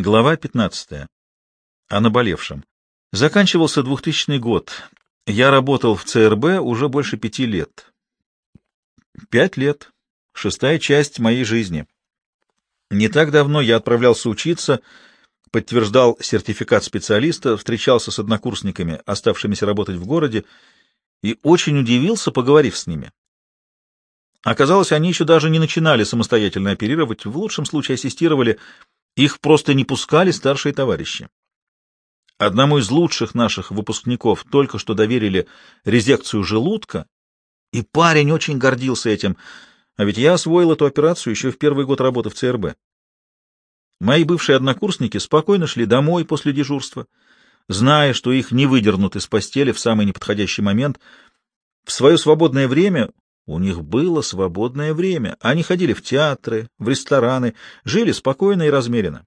Глава 15. О наболевшем. Заканчивался 2000 год. Я работал в ЦРБ уже больше пяти лет. Пять лет. Шестая часть моей жизни. Не так давно я отправлялся учиться, подтверждал сертификат специалиста, встречался с однокурсниками, оставшимися работать в городе, и очень удивился, поговорив с ними. Оказалось, они еще даже не начинали самостоятельно оперировать, в лучшем случае ассистировали, их просто не пускали старшие товарищи. Одному из лучших наших выпускников только что доверили резекцию желудка, и парень очень гордился этим, а ведь я освоил эту операцию еще в первый год работы в ЦРБ. Мои бывшие однокурсники спокойно шли домой после дежурства, зная, что их не выдернут из постели в самый неподходящий момент. В свое свободное время у них было свободное время. Они ходили в театры, в рестораны, жили спокойно и размеренно,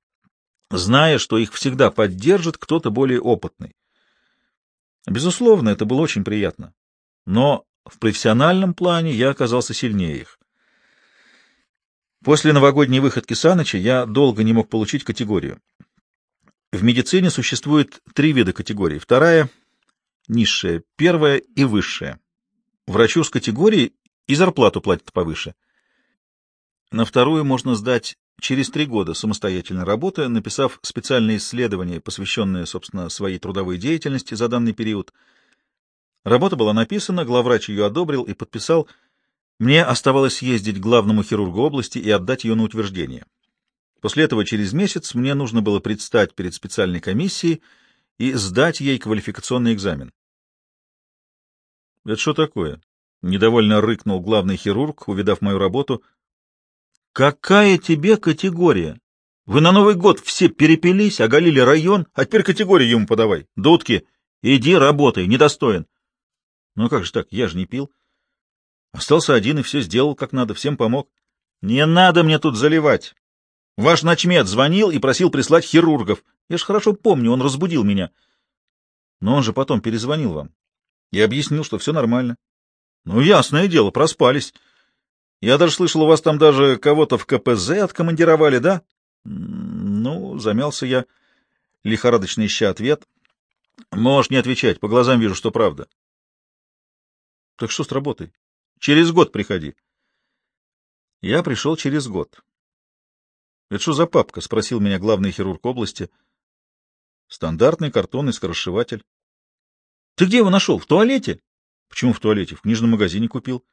зная, что их всегда поддержит кто-то более опытный. Безусловно, это было очень приятно. Но в профессиональном плане я оказался сильнее их. После новогодней выходки Саныча я долго не мог получить категорию. В медицине существует три вида категорий. Вторая — низшая, первая и высшая. Врачу с категорией и зарплату платят повыше. На вторую можно сдать через три года самостоятельной работы, написав специальное исследование, посвященное, собственно, своей трудовой деятельности за данный период. Работа была написана, главврач ее одобрил и подписал. Мне оставалось ездить к главному хирургу области и отдать ее на утверждение. После этого через месяц мне нужно было предстать перед специальной комиссией и сдать ей квалификационный экзамен. — Это что такое? Недовольно рыкнул главный хирург, увидав мою работу. «Какая тебе категория? Вы на Новый год все перепились, оголили район, а теперь категорию ему подавай. Дудки, иди работай, недостоин». «Ну как же так, я же не пил». Остался один и все сделал как надо, всем помог. «Не надо мне тут заливать. Ваш начмет звонил и просил прислать хирургов. Я ж хорошо помню, он разбудил меня. Но он же потом перезвонил вам и объяснил, что все нормально. Ну, ясное дело, проспались. Я даже слышал, у вас там даже кого-то в КПЗ откомандировали, да? Ну, замялся я, лихорадочно ища ответ. Можешь не отвечать, по глазам вижу, что правда. Так что с работой? Через год приходи. Я пришел через год. Это что за папка? Спросил меня главный хирург области. Стандартный картонный скоросшиватель. Ты где его нашел? В туалете? Почему в туалете? В книжном магазине купил.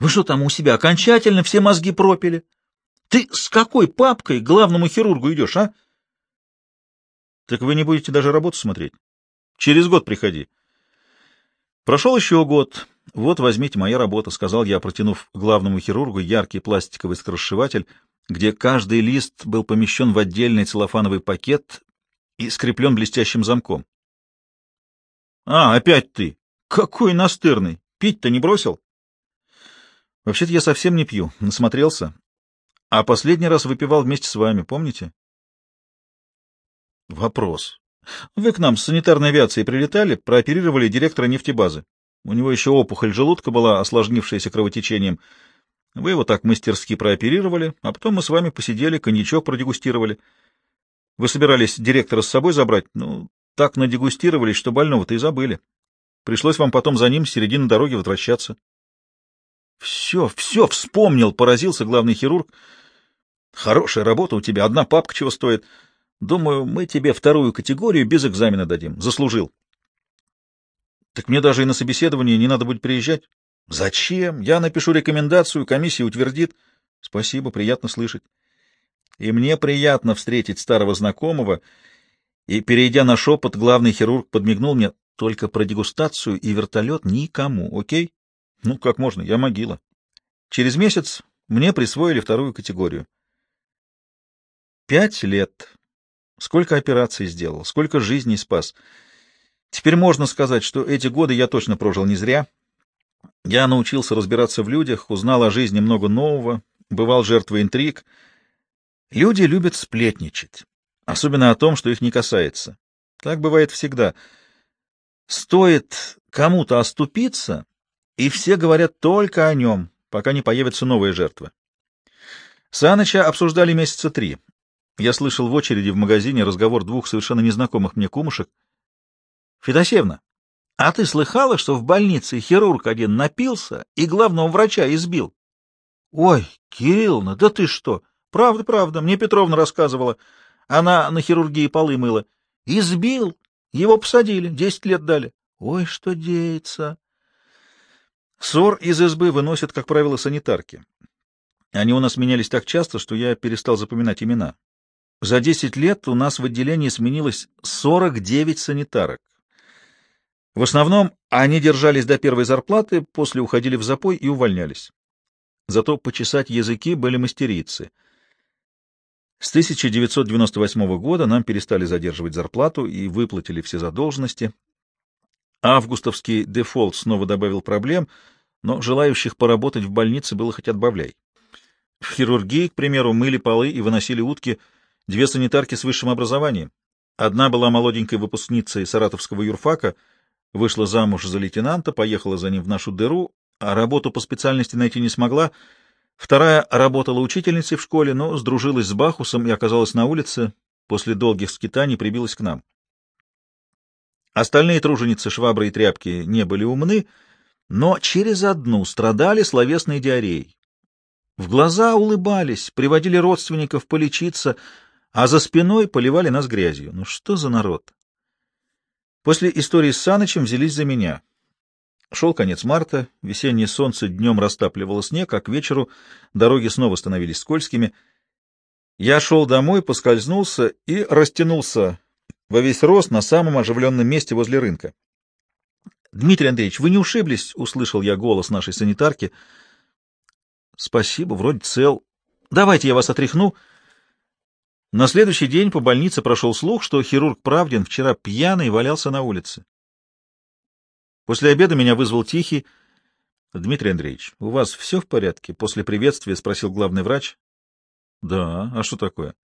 Вы что там у себя окончательно все мозги пропили? Ты с какой папкой к главному хирургу идешь, а? Так вы не будете даже работу смотреть. Через год приходи. Прошел еще год. Вот возьмите моя работа, сказал я, протянув главному хирургу яркий пластиковый скоросшиватель, где каждый лист был помещен в отдельный целлофановый пакет и скреплен блестящим замком. — А, опять ты! Какой настырный! Пить-то не бросил? Вообще-то я совсем не пью, насмотрелся. А последний раз выпивал вместе с вами, помните? Вопрос. Вы к нам с санитарной авиацией прилетали, прооперировали директора нефтебазы. У него еще опухоль желудка была, осложнившаяся кровотечением. Вы его так мастерски прооперировали, а потом мы с вами посидели, коньячок продегустировали. Вы собирались директора с собой забрать? Ну, так надегустировались, что больного-то и забыли. Пришлось вам потом за ним с середины дороги возвращаться. — Все, все, вспомнил, — поразился главный хирург. — Хорошая работа у тебя, одна папка чего стоит. Думаю, мы тебе вторую категорию без экзамена дадим. Заслужил. — Так мне даже и на собеседование не надо будет приезжать. — Зачем? Я напишу рекомендацию, комиссия утвердит. — Спасибо, приятно слышать. И мне приятно встретить старого знакомого. И, перейдя на шепот, главный хирург подмигнул мне. Только про дегустацию и вертолет никому, окей? Ну, как можно, я могила. Через месяц мне присвоили вторую категорию. Пять лет. Сколько операций сделал, сколько жизней спас. Теперь можно сказать, что эти годы я точно прожил не зря. Я научился разбираться в людях, узнал о жизни много нового, бывал жертвой интриг. Люди любят сплетничать, особенно о том, что их не касается. Так бывает всегда — Стоит кому-то оступиться, и все говорят только о нем, пока не появится новая жертва. Саныча обсуждали месяца три. Я слышал в очереди в магазине разговор двух совершенно незнакомых мне кумушек. — Федосевна, а ты слыхала, что в больнице хирург один напился и главного врача избил? — Ой, Кирилловна, да ты что? Правда, правда, мне Петровна рассказывала. Она на хирургии полы мыла. Избил. Его посадили, десять лет дали. Ой, что деется. Ссор из избы выносят, как правило, санитарки. Они у нас менялись так часто, что я перестал запоминать имена. За десять лет у нас в отделении сменилось сорок девять санитарок. В основном они держались до первой зарплаты, после уходили в запой и увольнялись. Зато почесать языки были мастерицы. С 1998 года нам перестали задерживать зарплату и выплатили все задолженности. Августовский дефолт снова добавил проблем, но желающих поработать в больнице было хоть отбавляй. В хирургии, к примеру, мыли полы и выносили утки две санитарки с высшим образованием. Одна была молоденькой выпускницей саратовского юрфака, вышла замуж за лейтенанта, поехала за ним в нашу дыру, а работу по специальности найти не смогла — Вторая работала учительницей в школе, но сдружилась с Бахусом и оказалась на улице. После долгих скитаний прибилась к нам. Остальные труженицы швабры и тряпки не были умны, но через одну страдали словесной диареей. В глаза улыбались, приводили родственников полечиться, а за спиной поливали нас грязью. Ну что за народ? После истории с Санычем взялись за меня. Шел конец марта, весеннее солнце днем растапливало снег, а к вечеру дороги снова становились скользкими. Я шел домой, поскользнулся и растянулся во весь рост на самом оживленном месте возле рынка. — Дмитрий Андреевич, вы не ушиблись? — услышал я голос нашей санитарки. — Спасибо, вроде цел. Давайте я вас отряхну. На следующий день по больнице прошел слух, что хирург Правдин вчера пьяный валялся на улице. После обеда меня вызвал Тихий. — Дмитрий Андреевич, у вас все в порядке? — после приветствия спросил главный врач. — Да, а что такое?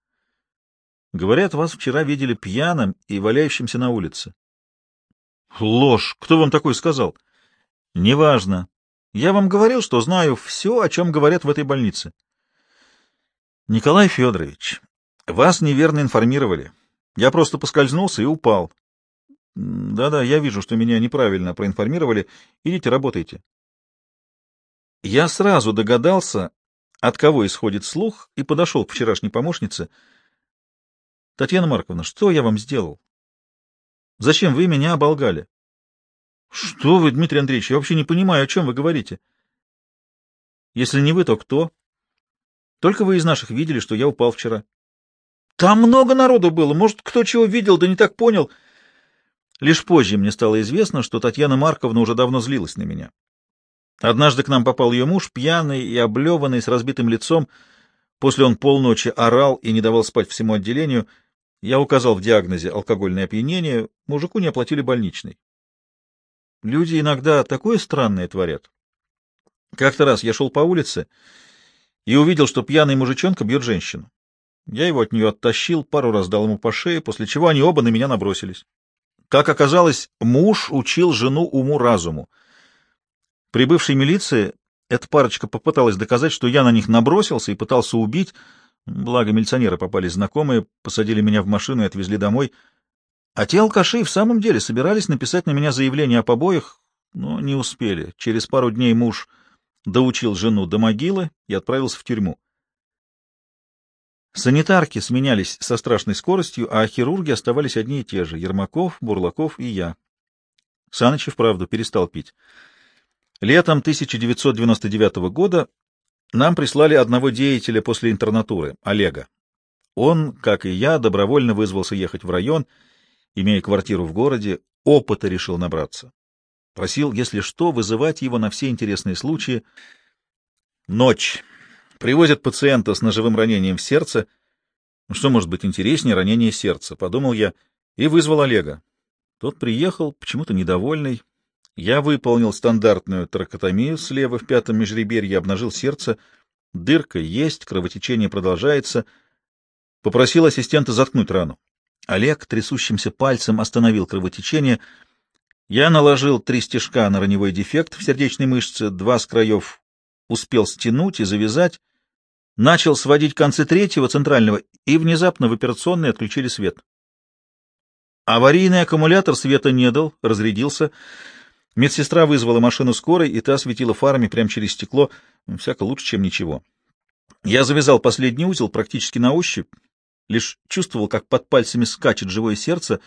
— Говорят, вас вчера видели пьяным и валяющимся на улице. — Ложь! Кто вам такой сказал? — Неважно. Я вам говорил, что знаю все, о чем говорят в этой больнице. — Николай Федорович, вас неверно информировали. Я просто поскользнулся и упал. Да-да, я вижу, что меня неправильно проинформировали. Идите, работайте. Я сразу догадался, от кого исходит слух, и подошел к вчерашней помощнице. Татьяна Марковна, что я вам сделал? Зачем вы меня оболгали? Что вы, Дмитрий Андреевич, я вообще не понимаю, о чем вы говорите. Если не вы, то кто? Только вы из наших видели, что я упал вчера. Там много народу было, может, кто чего видел, да не так понял. — Лишь позже мне стало известно, что Татьяна Марковна уже давно злилась на меня. Однажды к нам попал ее муж, пьяный и облеванный, с разбитым лицом. После он полночи орал и не давал спать всему отделению. Я указал в диагнозе алкогольное опьянение, мужику не оплатили больничный. Люди иногда такое странное творят. Как-то раз я шел по улице и увидел, что пьяный мужичонка бьет женщину. Я его от нее оттащил, пару раз дал ему по шее, после чего они оба на меня набросились. Как оказалось, муж учил жену уму-разуму. При бывшей милиции эта парочка попыталась доказать, что я на них набросился и пытался убить, благо милиционеры попались знакомые, посадили меня в машину и отвезли домой. А те алкаши в самом деле собирались написать на меня заявление о побоях, но не успели. Через пару дней муж доучил жену до могилы и отправился в тюрьму. Санитарки сменялись со страшной скоростью, а хирурги оставались одни и те же — Ермаков, Бурлаков и я. Саныч вправду перестал пить. Летом 1999 года нам прислали одного деятеля после интернатуры, Олега. Он, как и я, добровольно вызвался ехать в район, имея квартиру в городе, опыта решил набраться. Просил, если что, вызывать его на все интересные случаи. Ночь. Привозят пациента с ножевым ранением в сердце. Ну, что может быть интереснее ранения сердца, подумал я, и вызвал Олега. Тот приехал, почему-то недовольный. Я выполнил стандартную тракотомию слева в пятом межреберье, обнажил сердце. Дырка есть, кровотечение продолжается. Попросил ассистента заткнуть рану. Олег трясущимся пальцем остановил кровотечение. Я наложил три стежка на раневой дефект в сердечной мышце, два с краев успел стянуть и завязать, начал сводить концы третьего центрального и внезапно в операционной отключили свет. Аварийный аккумулятор света не дал, разрядился. Медсестра вызвала машину скорой, и та светила фарами прямо через стекло. Всяко лучше, чем ничего. Я завязал последний узел практически на ощупь, лишь чувствовал, как под пальцами скачет живое сердце,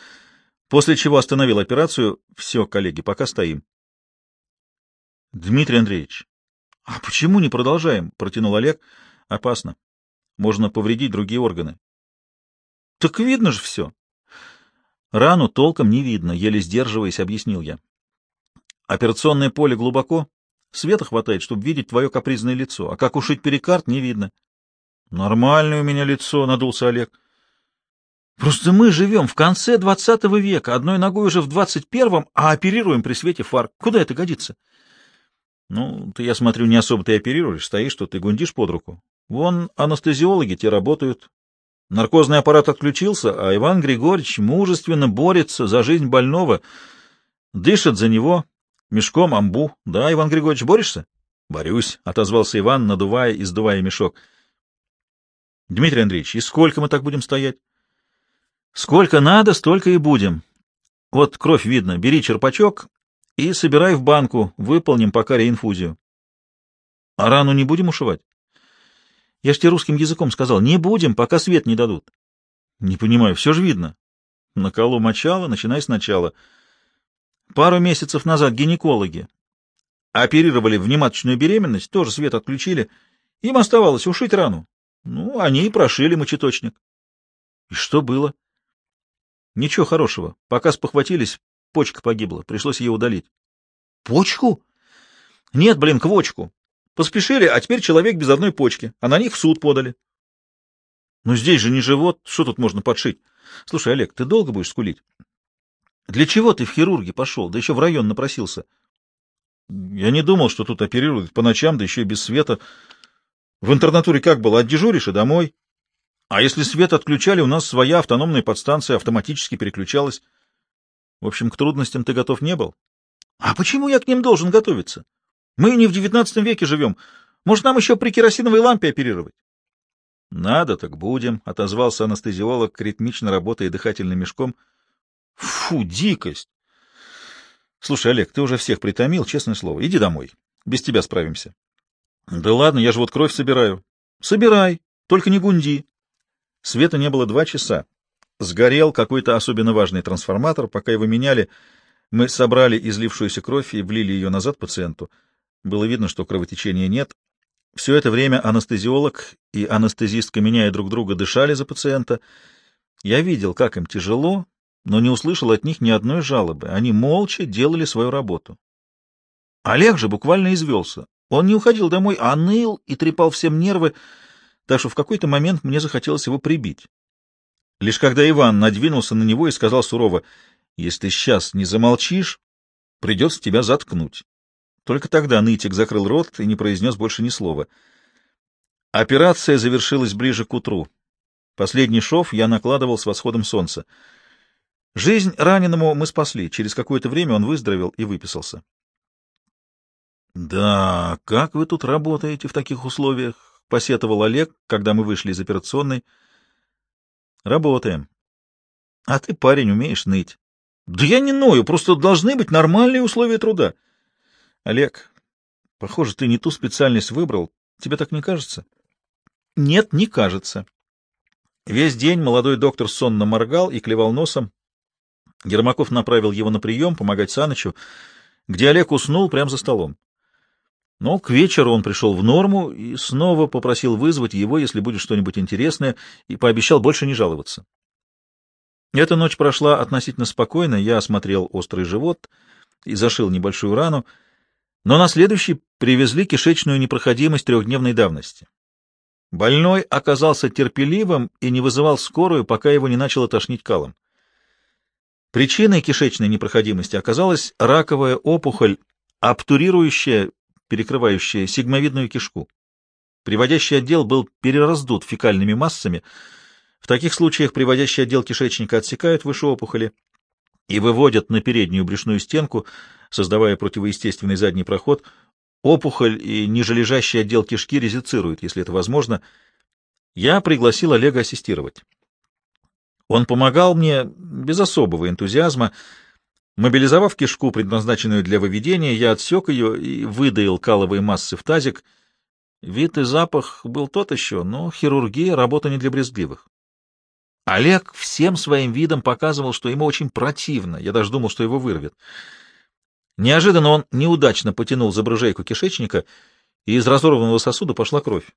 после чего остановил операцию. Все, коллеги, пока стоим. Дмитрий Андреевич, а почему не продолжаем? Протянул Олег. Опасно. Можно повредить другие органы. Так видно же все. Рану толком не видно, еле сдерживаясь, объяснил я. Операционное поле глубоко, света хватает, чтобы видеть твое капризное лицо, а как ушить перикард, не видно. Нормальное у меня лицо, надулся Олег. Просто мы живем в конце двадцатого века, одной ногой уже в двадцать первом, а оперируем при свете фар. Куда это годится? Ну, ты, я смотрю, не особо ты оперируешь, стоишь тут и гундишь под руку. Вон анестезиологи те работают. Наркозный аппарат отключился, а Иван Григорьевич мужественно борется за жизнь больного, дышит за него мешком амбу. Да, Иван Григорьевич, борешься? Борюсь, — отозвался Иван, надувая и сдувая мешок. Дмитрий Андреевич, и сколько мы так будем стоять? Сколько надо, столько и будем. Вот кровь видно. Бери черпачок и собирай в банку. Выполним пока реинфузию. А рану не будем ушивать? Я ж тебе русским языком сказал. Не будем, пока свет не дадут. Не понимаю, все же видно. Наколу мочало, начинай сначала. Пару месяцев назад гинекологи оперировали внематочную беременность, тоже свет отключили. Им оставалось ушить рану. Ну, они и прошили мочеточник. И что было? Ничего хорошего. Пока спохватились, почка погибла. Пришлось ее удалить. Почку? Нет, блин, квочку. Поспешили, а теперь человек без одной почки, а на них в суд подали. Ну здесь же не живот, что тут можно подшить? Слушай, Олег, ты долго будешь скулить? Для чего ты в хирурги пошел, да еще в район напросился? Я не думал, что тут оперируют по ночам, да еще и без света. В интернатуре как было? Отдежуришь и домой. А если свет отключали, у нас своя автономная подстанция автоматически переключалась. В общем, к трудностям ты готов не был. А почему я к ним должен готовиться? Мы не в девятнадцатом веке живем. Может, нам еще при керосиновой лампе оперировать? — Надо, так будем, — отозвался анестезиолог, ритмично работая дыхательным мешком. — Фу, дикость! — Слушай, Олег, ты уже всех притомил, честное слово. Иди домой. Без тебя справимся. Да ладно, я же вот кровь собираю. Собирай, только не гунди. Света не было два часа. Сгорел какой-то особенно важный трансформатор. Пока его меняли, мы собрали излившуюся кровь и влили ее назад пациенту. Было видно, что кровотечения нет. Все это время анестезиолог и анестезистка, меняя друг друга, дышали за пациента. Я видел, как им тяжело, но не услышал от них ни одной жалобы. Они молча делали свою работу. Олег же буквально извелся. Он не уходил домой, а ныл и трепал всем нервы, так что в какой-то момент мне захотелось его прибить. Лишь когда Иван надвинулся на него и сказал сурово, «Если ты сейчас не замолчишь, придется тебя заткнуть». Только тогда нытик закрыл рот и не произнес больше ни слова. Операция завершилась ближе к утру. Последний шов я накладывал с восходом солнца. Жизнь раненому мы спасли. Через какое-то время он выздоровел и выписался. Да, как вы тут работаете в таких условиях? посетовал Олег, когда мы вышли из операционной. Работаем. А ты, парень, умеешь ныть. Да я не ною, просто должны быть нормальные условия труда. Олег, похоже, ты не ту специальность выбрал. Тебе так не кажется? Нет, не кажется. Весь день молодой доктор сонно моргал и клевал носом. Ермаков направил его на прием помогать Санычу, где Олег уснул прямо за столом. Но к вечеру он пришел в норму и снова попросил вызвать его, если будет что-нибудь интересное, и пообещал больше не жаловаться. Эта ночь прошла относительно спокойно, я осмотрел острый живот и зашил небольшую рану, но на следующий привезли кишечную непроходимость трехдневной давности. Больной оказался терпеливым и не вызывал скорую, пока его не начало тошнить калом. Причиной кишечной непроходимости оказалась раковая опухоль, обтурирующая перекрывающая сигмовидную кишку. Приводящий отдел был перераздут фекальными массами. В таких случаях приводящий отдел кишечника отсекают выше опухоли и выводят на переднюю брюшную стенку, создавая противоестественный задний проход. Опухоль и нижележащий отдел кишки резицируют, если это возможно. я пригласил Олега ассистировать. Он помогал мне без особого энтузиазма. Мобилизовав кишку, предназначенную для выведения, я отсек ее и выдаил каловые массы в тазик. Вид и запах был тот еще, но хирургия — работа не для брезгливых. Олег всем своим видом показывал, что ему очень противно. Я даже думал, что его вырвет. Неожиданно он неудачно потянул за брыжейку кишечника, и из разорванного сосуда пошла кровь.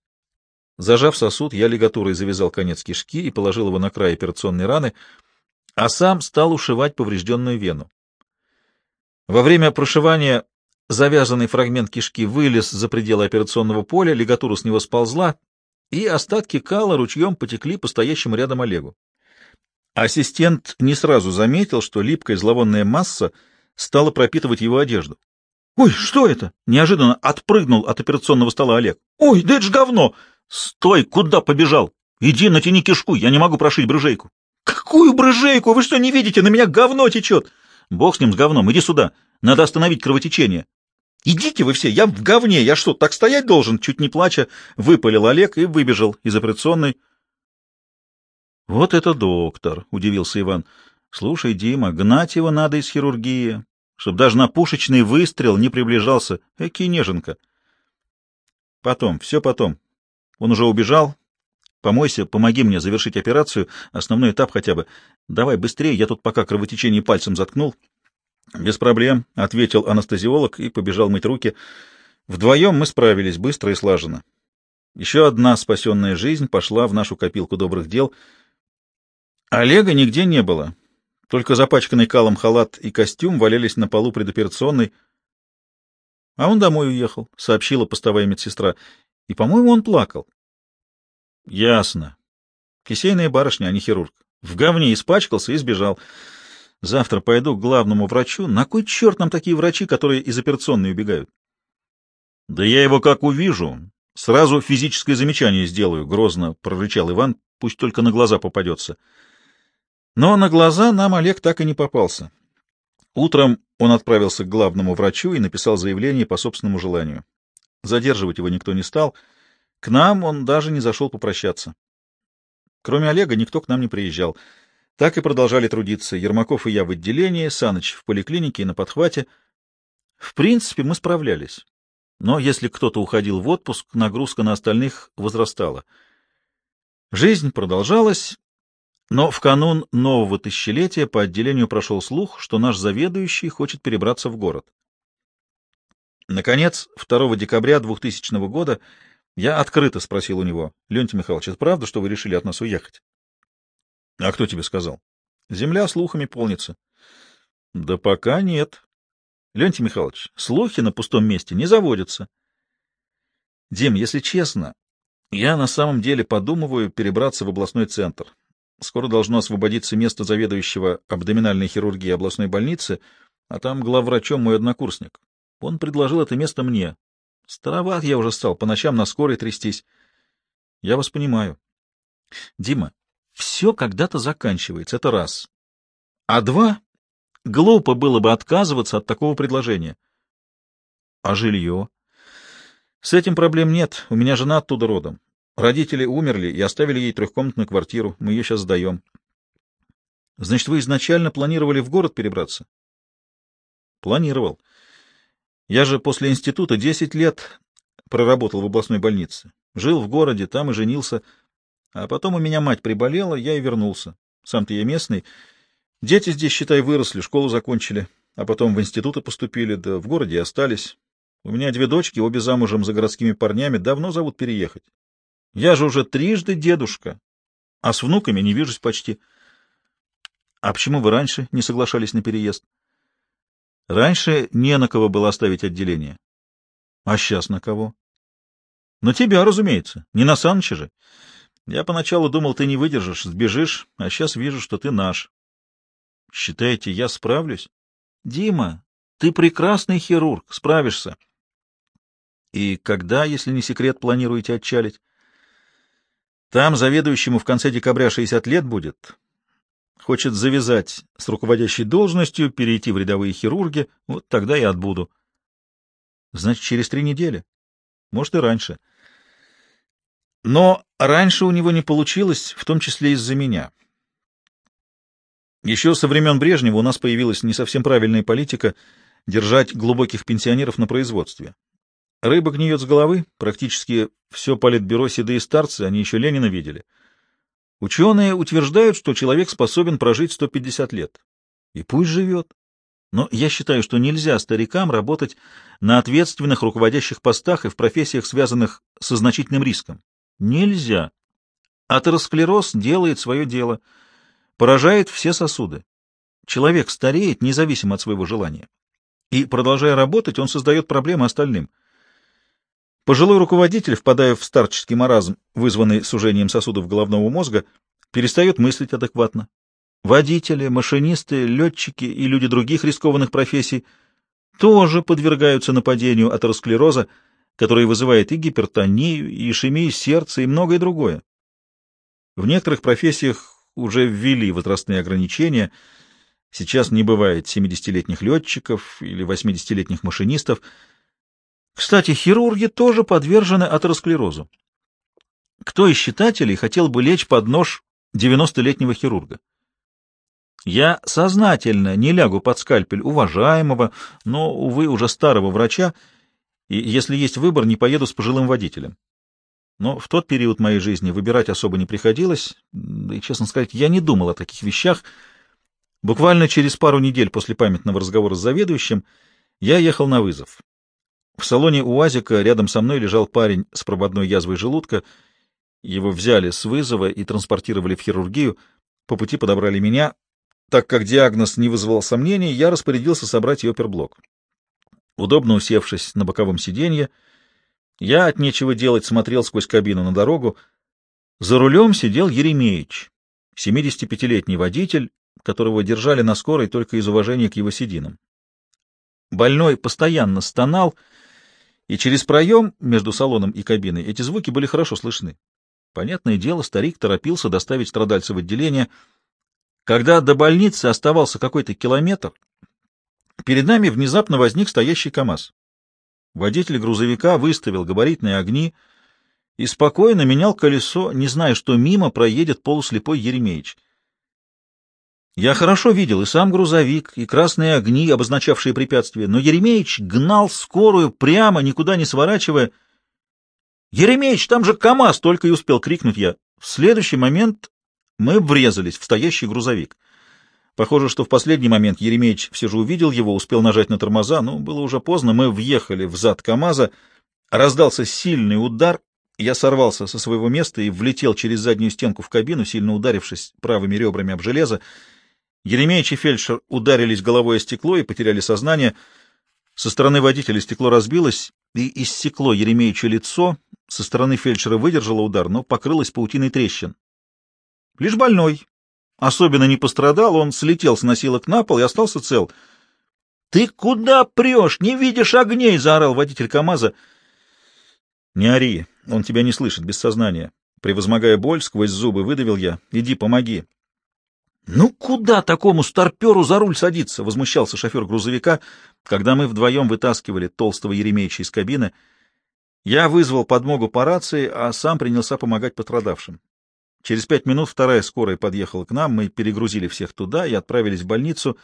Зажав сосуд, я лигатурой завязал конец кишки и положил его на край операционной раны, а сам стал ушивать поврежденную вену. Во время прошивания завязанный фрагмент кишки вылез за пределы операционного поля, лигатура с него сползла, и остатки кала ручьем потекли по стоящему рядом Олегу. Ассистент не сразу заметил, что липкая зловонная масса стала пропитывать его одежду. «Ой, что это?» — неожиданно отпрыгнул от операционного стола Олег. «Ой, да это ж говно!» «Стой! Куда побежал? Иди натяни кишку, я не могу прошить брыжейку». «Какую брыжейку? Вы что, не видите? На меня говно течет!» «Бог с ним, с говном, иди сюда. Надо остановить кровотечение». «Идите вы все, я в говне, я что, так стоять должен?» Чуть не плача, выпалил Олег и выбежал из операционной. «Вот это доктор!» — удивился Иван. «Слушай, Дима, гнать его надо из хирургии, чтобы даже на пушечный выстрел не приближался. Эки неженка!» «Потом, все потом. Он уже убежал. Помойся, помоги мне завершить операцию, основной этап хотя бы. Давай быстрее, я тут пока кровотечение пальцем заткнул». «Без проблем», — ответил анестезиолог и побежал мыть руки. Вдвоем мы справились быстро и слаженно. Еще одна спасенная жизнь пошла в нашу копилку добрых дел. Олега нигде не было. Только запачканный калом халат и костюм валялись на полу предоперационной. — А он домой уехал, — сообщила постовая медсестра. И, по-моему, он плакал. — Ясно. Кисейная барышня, а не хирург. В говне испачкался и сбежал. Завтра пойду к главному врачу. На кой черт нам такие врачи, которые из операционной убегают? — Да я его как увижу. Сразу физическое замечание сделаю, — грозно прорычал Иван, пусть только на глаза попадется. Но на глаза нам Олег так и не попался. Утром он отправился к главному врачу и написал заявление по собственному желанию. Задерживать его никто не стал. К нам он даже не зашел попрощаться. Кроме Олега никто к нам не приезжал. Так и продолжали трудиться Ермаков и я в отделении, Саныч в поликлинике и на подхвате. В принципе, мы справлялись. Но если кто-то уходил в отпуск, нагрузка на остальных возрастала. Жизнь продолжалась, но в канун нового тысячелетия по отделению прошел слух, что наш заведующий хочет перебраться в город. Наконец, 2 декабря 2000 года я открыто спросил у него, «Леонтий Михайлович, это правда, что вы решили от нас уехать?» — А кто тебе сказал? — Земля слухами полнится. — Да пока нет. — Леонтий Михайлович, слухи на пустом месте не заводятся. — Дим, если честно, я на самом деле подумываю перебраться в областной центр. Скоро должно освободиться место заведующего абдоминальной хирургии областной больницы, а там главврачом мой однокурсник. Он предложил это место мне. Староват я уже стал, по ночам на скорой трястись. Я вас понимаю. Дима, все когда-то заканчивается, это раз. А два, глупо было бы отказываться от такого предложения. А жилье? С этим проблем нет, у меня жена оттуда родом. Родители умерли и оставили ей трехкомнатную квартиру, мы ее сейчас сдаем. Значит, вы изначально планировали в город перебраться? Планировал. Я же после института десять лет проработал в областной больнице. Жил в городе, там и женился. А потом у меня мать приболела, я и вернулся. Сам-то я местный. Дети здесь, считай, выросли, школу закончили, а потом в институты поступили, да в городе и остались. У меня две дочки, обе замужем за городскими парнями, давно зовут переехать. Я же уже трижды дедушка, а с внуками не вижусь почти. А почему вы раньше не соглашались на переезд? Раньше не на кого было оставить отделение. А сейчас на кого? На тебя, разумеется, не на Саныча же. Я поначалу думал, ты не выдержишь, сбежишь, а сейчас вижу, что ты наш. Считаете, я справлюсь? Дима, ты прекрасный хирург, справишься. И когда, если не секрет, планируете отчалить? Там заведующему в конце декабря 60 лет будет. Хочет завязать с руководящей должностью, перейти в рядовые хирурги, вот тогда и отбуду. Значит, через три недели. Может, и раньше. Но раньше у него не получилось, в том числе из-за меня. Еще со времен Брежнева у нас появилась не совсем правильная политика держать глубоких пенсионеров на производстве. Рыба гниет с головы, практически все политбюро седые старцы, они еще Ленина видели. Ученые утверждают, что человек способен прожить 150 лет. И пусть живет. Но я считаю, что нельзя старикам работать на ответственных руководящих постах и в профессиях, связанных со значительным риском. Нельзя. Атеросклероз делает свое дело, поражает все сосуды. Человек стареет независимо от своего желания. И, продолжая работать, он создает проблемы остальным. Пожилой руководитель, впадая в старческий маразм, вызванный сужением сосудов головного мозга, перестает мыслить адекватно. Водители, машинисты, летчики и люди других рискованных профессий тоже подвергаются нападению атеросклероза, который вызывает и гипертонию, и ишемию сердца, и многое другое. В некоторых профессиях уже ввели возрастные ограничения. Сейчас не бывает 70-летних летчиков или 80-летних машинистов. Кстати, хирурги тоже подвержены атеросклерозу. Кто из читателей хотел бы лечь под нож 90-летнего хирурга? Я сознательно не лягу под скальпель уважаемого, но, увы, уже старого врача, и, если есть выбор, не поеду с пожилым водителем. Но в тот период моей жизни выбирать особо не приходилось, и, честно сказать, я не думал о таких вещах. Буквально через пару недель после памятного разговора с заведующим я ехал на вызов. В салоне УАЗика рядом со мной лежал парень с прободной язвой желудка. Его взяли с вызова и транспортировали в хирургию. По пути подобрали меня, так как диагноз не вызывал сомнений, я распорядился собрать оперблок. Удобно усевшись на боковом сиденье, я от нечего делать смотрел сквозь кабину на дорогу. За рулем сидел Еремеич, 75-летний водитель, которого держали на скорой только из уважения к его сединам. Больной постоянно стонал, и через проем между салоном и кабиной эти звуки были хорошо слышны. Понятное дело, старик торопился доставить страдальца в отделение — когда до больницы оставался какой-то километр, перед нами внезапно возник стоящий КАМАЗ. Водитель грузовика выставил габаритные огни и спокойно менял колесо, не зная, что мимо проедет полуслепой Еремеич. Я хорошо видел и сам грузовик, и красные огни, обозначавшие препятствия, но Еремеич гнал скорую прямо, никуда не сворачивая. «Еремеич, там же КАМАЗ!» — только и успел крикнуть я. В следующий момент мы врезались в стоящий грузовик. Похоже, что в последний момент Еремеевич все же увидел его, успел нажать на тормоза, но было уже поздно, мы въехали в зад КамАЗа, раздался сильный удар, я сорвался со своего места и влетел через заднюю стенку в кабину, сильно ударившись правыми ребрами об железо. Еремеевич и фельдшер ударились головой о стекло и потеряли сознание. Со стороны водителя стекло разбилось, и иссекло Еремеевичу лицо, со стороны фельдшера выдержало удар, но покрылось паутиной трещин. Лишь больной. Особенно не пострадал, он слетел с носилок на пол и остался цел. — Ты куда прешь? Не видишь огней! — заорал водитель КамАЗа. — Не ори, он тебя не слышит, без сознания. Превозмогая боль, сквозь зубы выдавил я. — Иди, помоги. — Ну куда такому старперу за руль садиться? — возмущался шофер грузовика, когда мы вдвоем вытаскивали толстого Еремеича из кабины. Я вызвал подмогу по рации, а сам принялся помогать пострадавшим. Через пять минут вторая скорая подъехала к нам, мы перегрузили всех туда и отправились в больницу.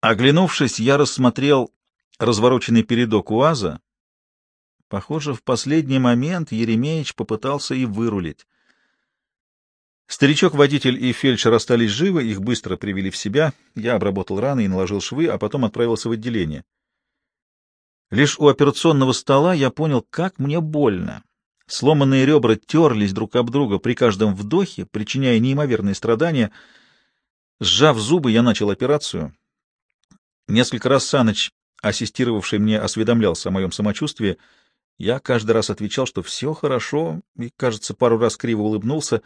Оглянувшись, я рассмотрел развороченный передок УАЗа. Похоже, в последний момент Еремеевич попытался и вырулить. Старичок-водитель и фельдшер остались живы, их быстро привели в себя. Я обработал раны и наложил швы, а потом отправился в отделение. Лишь у операционного стола я понял, как мне больно. Сломанные ребра терлись друг об друга при каждом вдохе, причиняя неимоверные страдания. Сжав зубы, я начал операцию. Несколько раз Саныч, ассистировавший мне, осведомлялся о моем самочувствии. Я каждый раз отвечал, что все хорошо, и, кажется, пару раз криво улыбнулся.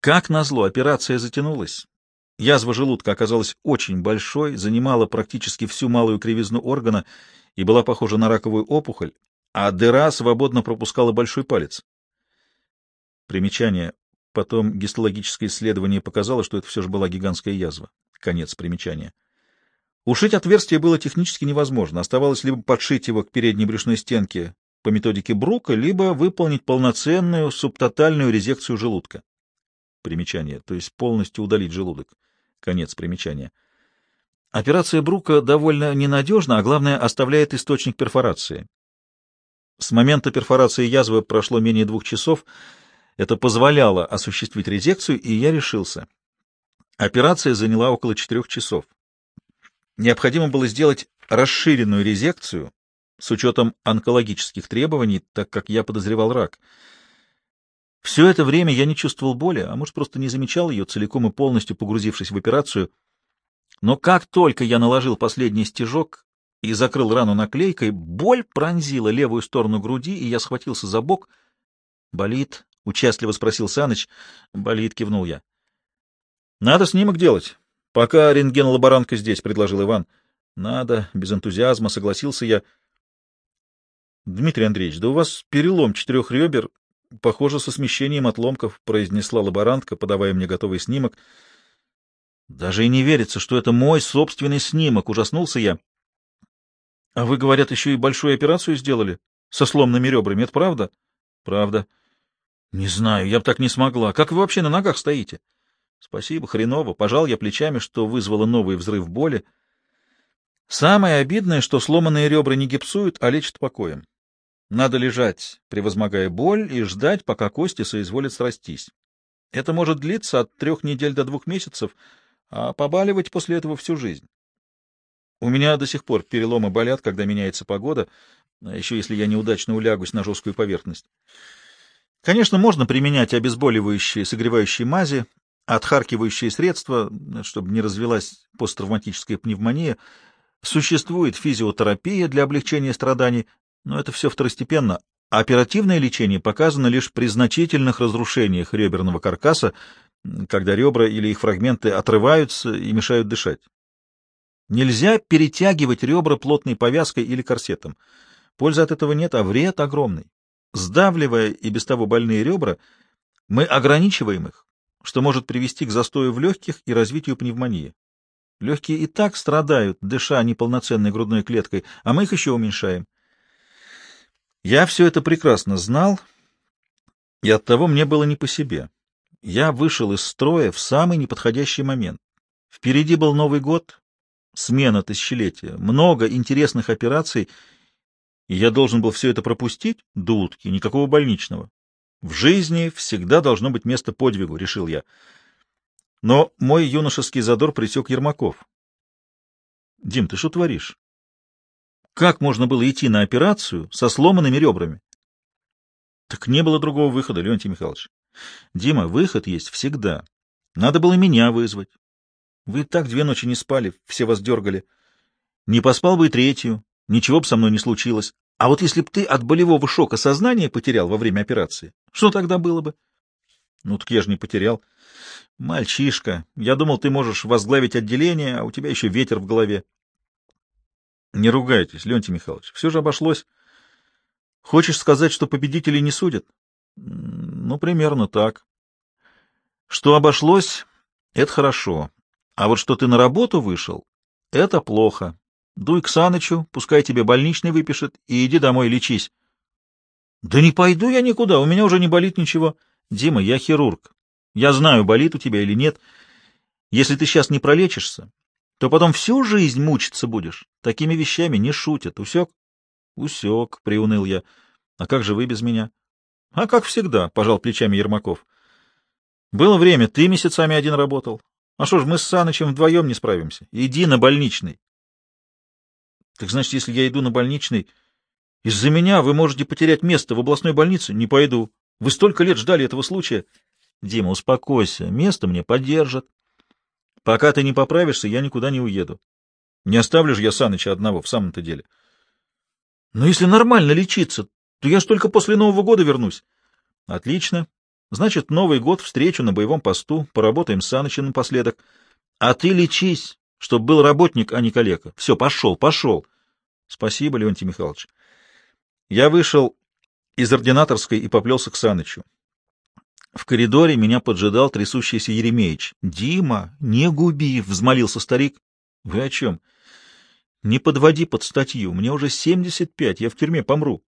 Как назло, операция затянулась. Язва желудка оказалась очень большой, занимала практически всю малую кривизну органа и была похожа на раковую опухоль, а дыра свободно пропускала большой палец. Примечание. Потом гистологическое исследование показало, что это все же была гигантская язва. Конец примечания. Ушить отверстие было технически невозможно. Оставалось либо подшить его к передней брюшной стенке по методике Брука, либо выполнить полноценную субтотальную резекцию желудка. Примечание, то есть полностью удалить желудок. Конец примечания. Операция Брука довольно ненадежна, а главное, оставляет источник перфорации. С момента перфорации язвы прошло менее двух часов. Это позволяло осуществить резекцию, и я решился. Операция заняла около четырех часов. Необходимо было сделать расширенную резекцию с учетом онкологических требований, так как я подозревал рак. Все это время я не чувствовал боли, а может, просто не замечал ее, целиком и полностью погрузившись в операцию. Но как только я наложил последний стежок и закрыл рану наклейкой, боль пронзила левую сторону груди, и я схватился за бок. «Болит?» — участливо спросил Саныч. «Болит», — кивнул я. «Надо снимок делать. Пока рентген-лаборантка здесь», — предложил Иван. «Надо», — без энтузиазма согласился я. «Дмитрий Андреевич, да у вас перелом четырех ребер, похоже, со смещением отломков», — произнесла лаборантка, подавая мне готовый снимок. «Даже и не верится, что это мой собственный снимок», — ужаснулся я. А вы, говорят, еще и большую операцию сделали? Со сломанными ребрами, это правда? Правда. Не знаю, я бы так не смогла. Как вы вообще на ногах стоите? Спасибо, хреново. Пожал я плечами, что вызвало новый взрыв боли. Самое обидное, что сломанные ребра не гипсуют, а лечат покоем. Надо лежать, превозмогая боль, и ждать, пока кости соизволят срастись. Это может длиться от трех недель до двух месяцев, а побаливать после этого всю жизнь. У меня до сих пор переломы болят, когда меняется погода, а еще если я неудачно улягусь на жесткую поверхность. Конечно, можно применять обезболивающие, согревающие мази, отхаркивающие средства, чтобы не развелась посттравматическая пневмония. Существует физиотерапия для облегчения страданий, но это все второстепенно. Оперативное лечение показано лишь при значительных разрушениях реберного каркаса, когда ребра или их фрагменты отрываются и мешают дышать. Нельзя перетягивать ребра плотной повязкой или корсетом. Пользы от этого нет, а вред огромный. Сдавливая и без того больные ребра, мы ограничиваем их, что может привести к застою в легких и развитию пневмонии. Легкие и так страдают, дыша неполноценной грудной клеткой, а мы их еще уменьшаем. Я все это прекрасно знал, и оттого мне было не по себе. Я вышел из строя в самый неподходящий момент. Впереди был Новый год, смена тысячелетия, много интересных операций, и я должен был все это пропустить до утки, никакого больничного. В жизни всегда должно быть место подвигу, решил я. Но мой юношеский задор присек Ермаков. — Дим, ты что творишь? Как можно было идти на операцию со сломанными ребрами? — Так не было другого выхода, Леонтий Михайлович. — Дима, выход есть всегда. Надо было меня вызвать. Вы так две ночи не спали, все вас дергали. Не поспал бы и третью, ничего бы со мной не случилось. А вот если б ты от болевого шока сознание потерял во время операции, что тогда было бы? Ну, так я же не потерял. Мальчишка, я думал, ты можешь возглавить отделение, а у тебя еще ветер в голове. Не ругайтесь, Леонтий Михайлович, все же обошлось. Хочешь сказать, что победителей не судят? Ну, примерно так. Что обошлось, это хорошо. А вот что ты на работу вышел, это плохо. Дуй к Санычу, пускай тебе больничный выпишет, и иди домой лечись. Да не пойду я никуда, у меня уже не болит ничего. Дима, я хирург. Я знаю, болит у тебя или нет. Если ты сейчас не пролечишься, то потом всю жизнь мучиться будешь. Такими вещами не шутят. Усек? Усек, приуныл я. А как же вы без меня? А как всегда, пожал плечами Ермаков. Было время, ты месяцами один работал, а что ж, мы с Санычем вдвоем не справимся. Иди на больничный. Так значит, если я иду на больничный, из-за меня вы можете потерять место в областной больнице? Не пойду. Вы столько лет ждали этого случая. Дима, успокойся. Место мне поддержат. Пока ты не поправишься, я никуда не уеду. Не оставлю же я Саныча одного, в самом-то деле. Но если нормально лечиться, то я ж только после Нового года вернусь. Отлично. Значит, Новый год встречу на боевом посту, поработаем с Санычем напоследок. А ты лечись, чтобы был работник, а не калека. Все, пошел, пошел. Спасибо, Леонтий Михайлович. Я вышел из ординаторской и поплелся к Санычу. В коридоре меня поджидал трясущийся Еремеич. — Дима, не губи! — взмолился старик. — Вы о чем? — Не подводи под статью. Мне уже семьдесят пять, я в тюрьме помру.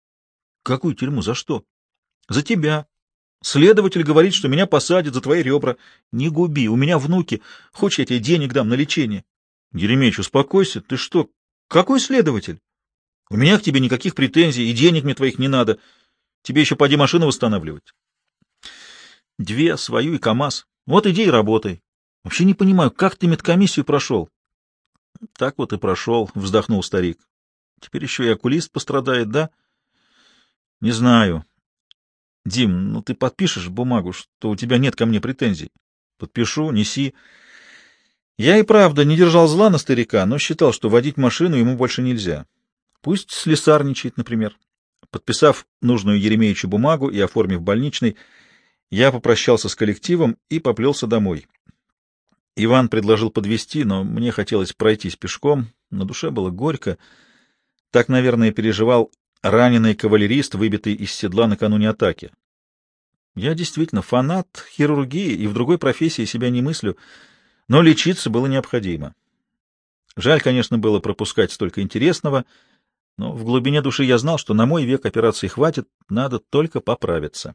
Какую тюрьму? За что? За тебя. Следователь говорит, что меня посадят за твои ребра. Не губи, у меня внуки. Хочешь, я тебе денег дам на лечение? Еремеич, успокойся. Ты что? Какой следователь? У меня к тебе никаких претензий, и денег мне твоих не надо. Тебе еще поди машину восстанавливать. Две, свою и КамАЗ. Вот иди и работай. Вообще не понимаю, как ты медкомиссию прошел? Так вот и прошел, вздохнул старик. Теперь еще и окулист пострадает, да? Не знаю. Дим, ну ты подпишешь бумагу, что у тебя нет ко мне претензий? Подпишу, неси. Я и правда не держал зла на старика, но считал, что водить машину ему больше нельзя. Пусть слесарничает, например. Подписав нужную Еремеевичу бумагу и оформив больничный, я попрощался с коллективом и поплелся домой. Иван предложил подвести, но мне хотелось пройтись пешком, на душе было горько. Так, наверное, переживал раненый кавалерист, выбитый из седла накануне атаки. Я действительно фанат хирургии и в другой профессии себя не мыслю, но лечиться было необходимо. Жаль, конечно, было пропускать столько интересного, но в глубине души я знал, что на мой век операции хватит, надо только поправиться.